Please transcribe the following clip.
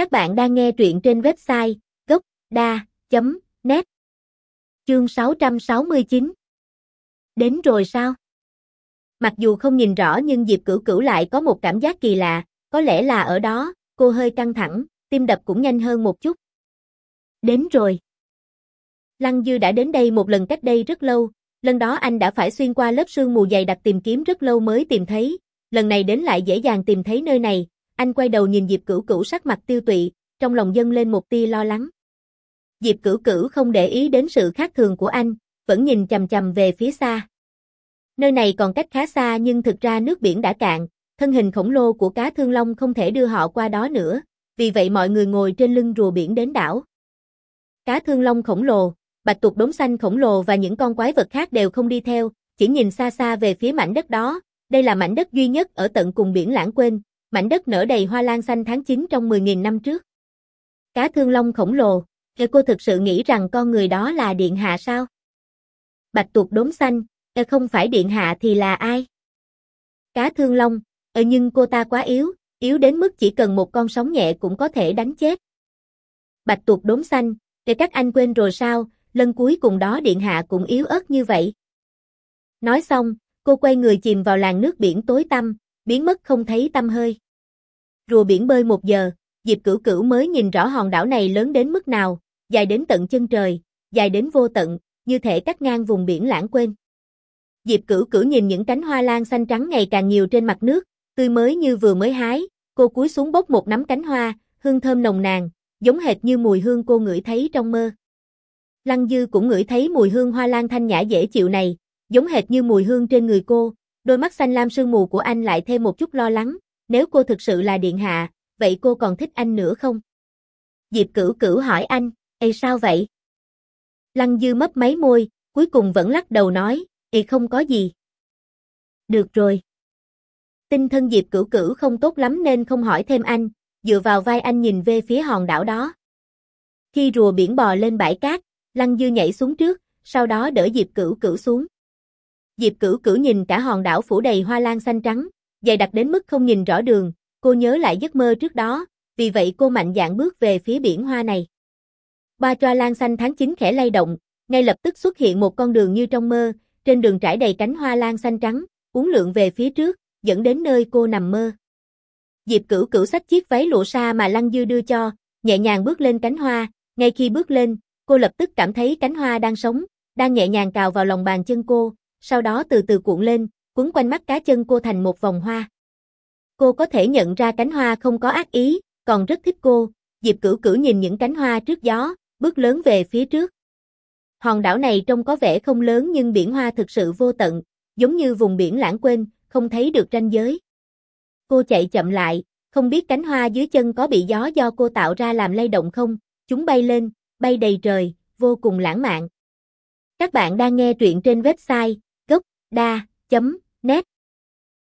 Các bạn đang nghe truyện trên website gốc.da.net Chương 669 Đến rồi sao? Mặc dù không nhìn rõ nhưng Diệp Cửu Cửu lại có một cảm giác kỳ lạ, có lẽ là ở đó, cô hơi căng thẳng, tim đập cũng nhanh hơn một chút. Đến rồi. Lăng Dư đã đến đây một lần cách đây rất lâu, lần đó anh đã phải xuyên qua lớp sương mù dày đặc tìm kiếm rất lâu mới tìm thấy, lần này đến lại dễ dàng tìm thấy nơi này, anh quay đầu nhìn Diệp Cửu Cửu sắc mặt tiêu tụy, trong lòng dâng lên một tia lo lắng. Diệp Cửu Cửu không để ý đến sự khác thường của anh, vẫn nhìn chầm chầm về phía xa. Nơi này còn cách khá xa nhưng thực ra nước biển đã cạn, thân hình khổng lồ của cá thương long không thể đưa họ qua đó nữa, vì vậy mọi người ngồi trên lưng rùa biển đến đảo. Cá thương long khổng lồ, bạch tuộc đốm xanh khổng lồ và những con quái vật khác đều không đi theo, chỉ nhìn xa xa về phía mảnh đất đó, đây là mảnh đất duy nhất ở tận cùng biển lãng quên, mảnh đất nở đầy hoa lan xanh tháng 9 trong 10.000 năm trước. Cá thương long khổng lồ, e cô thực sự nghĩ rằng con người đó là điện hạ sao? Bạch tuộc đốm xanh, E không phải điện hạ thì là ai? Cá thương long, e nhưng cô ta quá yếu, yếu đến mức chỉ cần một con sóng nhẹ cũng có thể đánh chết. Bạch tuộc đốm xanh, để các anh quên rồi sao, lần cuối cùng đó điện hạ cũng yếu ớt như vậy. Nói xong, cô quay người chìm vào làn nước biển tối tăm, biến mất không thấy tâm hơi. Rùa biển bơi một giờ, Diệp Cửu Cửu mới nhìn rõ hòn đảo này lớn đến mức nào, dài đến tận chân trời, dài đến vô tận, như thể cắt ngang vùng biển lãng quên. Diệp Cửu Cửu nhìn những cánh hoa lan xanh trắng ngày càng nhiều trên mặt nước, tươi mới như vừa mới hái, cô cúi xuống bốc một nắm cánh hoa, hương thơm nồng nàn, giống hệt như mùi hương cô ngửi thấy trong mơ. Lăng Dư cũng ngửi thấy mùi hương hoa lan thanh nhã dễ chịu này, giống hệt như mùi hương trên người cô, đôi mắt xanh lam sương mù của anh lại thêm một chút lo lắng, nếu cô thực sự là điện hạ, vậy cô còn thích anh nữa không? Diệp Cửu Cửu hỏi anh, Ê sao vậy? Lăng Dư mấp máy môi, cuối cùng vẫn lắc đầu nói, Ê không có gì. Được rồi. Tinh thân Diệp Cửu Cửu không tốt lắm nên không hỏi thêm anh, dựa vào vai anh nhìn về phía hòn đảo đó. Khi rùa biển bò lên bãi cát, Lăng Dư nhảy xuống trước, sau đó đỡ Diệp Cửu Cửu xuống. Diệp Cửu Cửu nhìn cả hòn đảo phủ đầy hoa lan xanh trắng, dày đặc đến mức không nhìn rõ đường, cô nhớ lại giấc mơ trước đó, vì vậy cô mạnh dạn bước về phía biển hoa này. Ba choa lan xanh tháng 9 khẽ lay động, ngay lập tức xuất hiện một con đường như trong mơ, trên đường trải đầy cánh hoa lan xanh trắng, uốn lượn về phía trước, dẫn đến nơi cô nằm mơ. Diệp Cửu Cửu xách chiếc váy lụa sa mà Lăng Dư đưa cho, nhẹ nhàng bước lên cánh hoa, ngay khi bước lên, cô lập tức cảm thấy cánh hoa đang sống, đang nhẹ nhàng cào vào lòng bàn chân cô, sau đó từ từ cuộn lên, quấn quanh mắt cá chân cô thành một vòng hoa. Cô có thể nhận ra cánh hoa không có ác ý, còn rất thích cô, Diệp Cửu Cửu nhìn những cánh hoa trước gió, bước lớn về phía trước. Hòn đảo này trông có vẻ không lớn nhưng biển hoa thực sự vô tận, giống như vùng biển lãng quên, không thấy được ranh giới. Cô chạy chậm lại, không biết cánh hoa dưới chân có bị gió do cô tạo ra làm lay động không, chúng bay lên, bay đầy trời, vô cùng lãng mạn. Các bạn đang nghe truyện trên website gocda.net